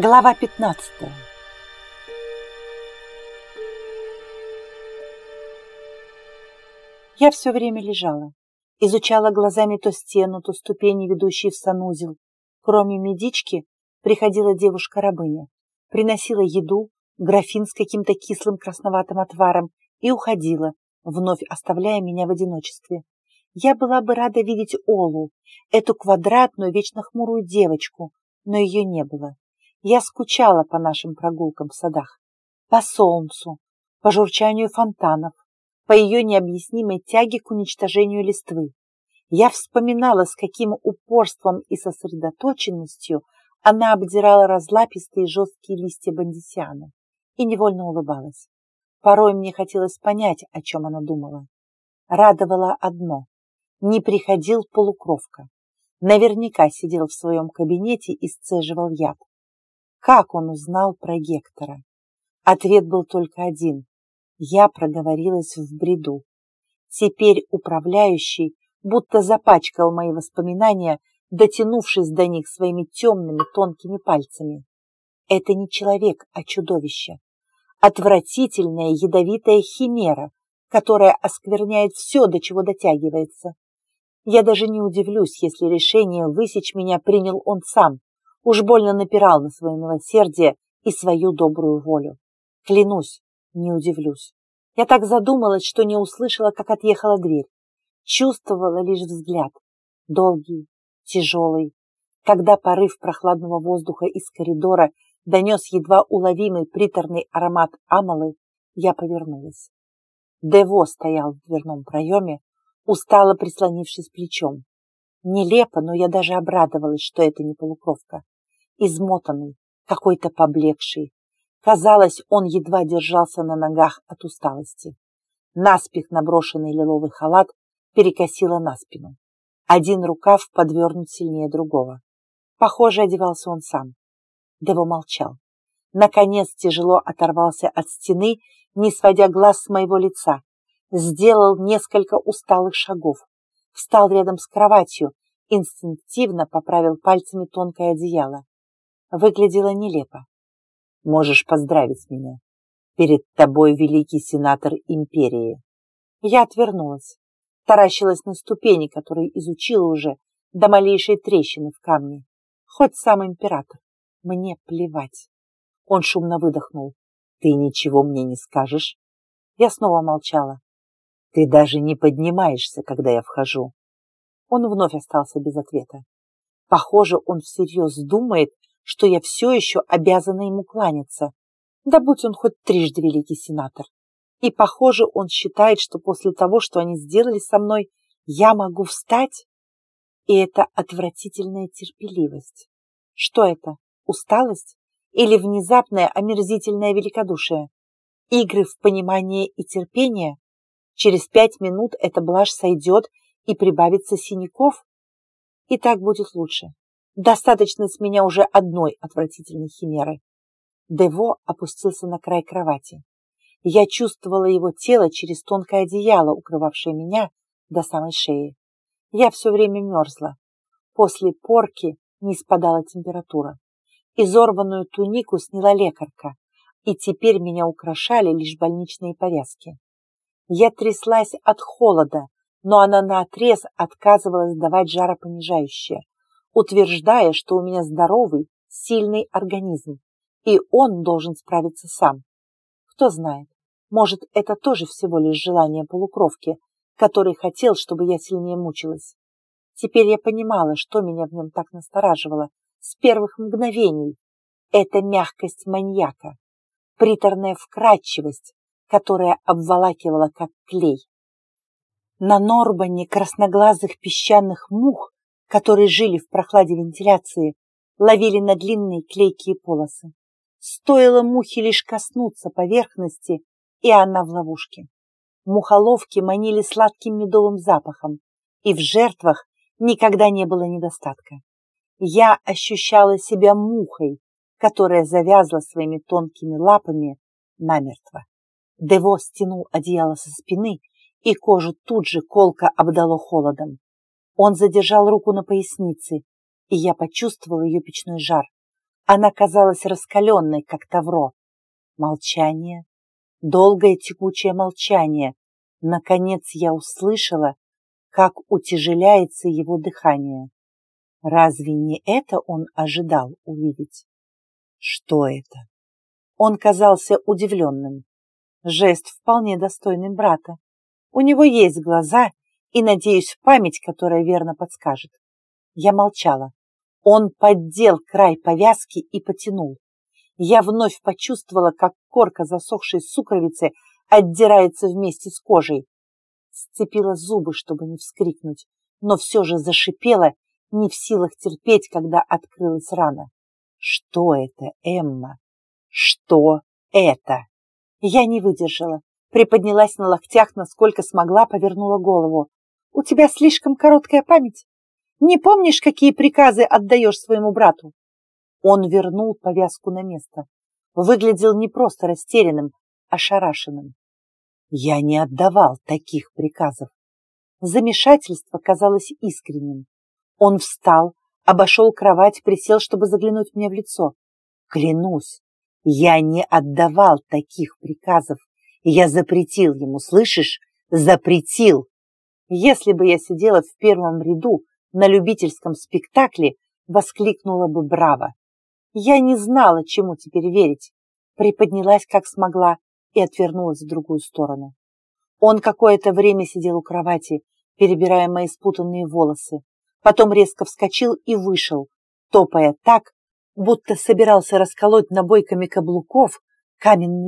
Глава 15 Я все время лежала, изучала глазами то стену, то ступени, ведущие в санузел. Кроме медички приходила девушка-рабыня, приносила еду, графин с каким-то кислым красноватым отваром и уходила, вновь оставляя меня в одиночестве. Я была бы рада видеть Олу, эту квадратную, вечно хмурую девочку, но ее не было. Я скучала по нашим прогулкам в садах, по солнцу, по журчанию фонтанов, по ее необъяснимой тяге к уничтожению листвы. Я вспоминала, с каким упорством и сосредоточенностью она обдирала разлапистые жесткие листья бандисиана и невольно улыбалась. Порой мне хотелось понять, о чем она думала. Радовало одно — не приходил полукровка. Наверняка сидел в своем кабинете и сцеживал яд. Как он узнал про Гектора? Ответ был только один. Я проговорилась в бреду. Теперь управляющий будто запачкал мои воспоминания, дотянувшись до них своими темными тонкими пальцами. Это не человек, а чудовище. Отвратительная ядовитая химера, которая оскверняет все, до чего дотягивается. Я даже не удивлюсь, если решение высечь меня принял он сам, Уж больно напирал на свое милосердие и свою добрую волю. Клянусь, не удивлюсь. Я так задумалась, что не услышала, как отъехала дверь. Чувствовала лишь взгляд. Долгий, тяжелый. Когда порыв прохладного воздуха из коридора донес едва уловимый приторный аромат амалы, я повернулась. Дево стоял в дверном проеме, устало прислонившись плечом. Нелепо, но я даже обрадовалась, что это не полукровка измотанный, какой-то поблекший. Казалось, он едва держался на ногах от усталости. Наспех наброшенный лиловый халат перекосило на спину. Один рукав подвернут сильнее другого. Похоже, одевался он сам. Дево молчал. Наконец тяжело оторвался от стены, не сводя глаз с моего лица. Сделал несколько усталых шагов. Встал рядом с кроватью, инстинктивно поправил пальцами тонкое одеяло выглядела нелепо. Можешь поздравить меня. Перед тобой великий сенатор империи. Я отвернулась, таращилась на ступени, которые изучила уже до малейшей трещины в камне. Хоть сам император. Мне плевать. Он шумно выдохнул. Ты ничего мне не скажешь? Я снова молчала. Ты даже не поднимаешься, когда я вхожу. Он вновь остался без ответа. Похоже, он всерьез думает, что я все еще обязана ему кланяться. Да будь он хоть трижды великий сенатор. И, похоже, он считает, что после того, что они сделали со мной, я могу встать? И это отвратительная терпеливость. Что это? Усталость? Или внезапное омерзительное великодушие? Игры в понимание и терпение? Через пять минут эта блажь сойдет и прибавится синяков? И так будет лучше. Достаточно с меня уже одной отвратительной химеры. Дево опустился на край кровати. Я чувствовала его тело через тонкое одеяло, укрывавшее меня до самой шеи. Я все время мерзла. После порки не спадала температура. Изорванную тунику сняла лекарка, и теперь меня украшали лишь больничные повязки. Я тряслась от холода, но она наотрез отказывалась давать жаропонижающее, утверждая, что у меня здоровый, сильный организм, и он должен справиться сам. Кто знает, может, это тоже всего лишь желание полукровки, который хотел, чтобы я сильнее мучилась. Теперь я понимала, что меня в нем так настораживало с первых мгновений. Это мягкость маньяка, приторная вкрадчивость, которая обволакивала как клей. На Норбане красноглазых песчаных мух которые жили в прохладе вентиляции, ловили на длинные клейкие полосы. Стоило мухе лишь коснуться поверхности, и она в ловушке. Мухоловки манили сладким медовым запахом, и в жертвах никогда не было недостатка. Я ощущала себя мухой, которая завязла своими тонкими лапами намертво. Дево стянул одеяло со спины, и кожу тут же колко обдало холодом. Он задержал руку на пояснице, и я почувствовал ее печной жар. Она казалась раскаленной, как тавро. Молчание, долгое текучее молчание. Наконец я услышала, как утяжеляется его дыхание. Разве не это он ожидал увидеть? Что это? Он казался удивленным. Жест вполне достойный брата. У него есть глаза и, надеюсь, память, которая верно подскажет. Я молчала. Он поддел край повязки и потянул. Я вновь почувствовала, как корка засохшей сукровицы отдирается вместе с кожей. Сцепила зубы, чтобы не вскрикнуть, но все же зашипела, не в силах терпеть, когда открылась рана. Что это, Эмма? Что это? Я не выдержала, приподнялась на локтях, насколько смогла, повернула голову. У тебя слишком короткая память. Не помнишь, какие приказы отдаешь своему брату? Он вернул повязку на место. Выглядел не просто растерянным, а ошарашенным. Я не отдавал таких приказов. Замешательство казалось искренним. Он встал, обошел кровать, присел, чтобы заглянуть мне в лицо. Клянусь, я не отдавал таких приказов. Я запретил ему, слышишь? Запретил. Если бы я сидела в первом ряду на любительском спектакле, воскликнула бы «Браво!». Я не знала, чему теперь верить. Приподнялась, как смогла, и отвернулась в другую сторону. Он какое-то время сидел у кровати, перебирая мои спутанные волосы. Потом резко вскочил и вышел, топая так, будто собирался расколоть набойками каблуков каменный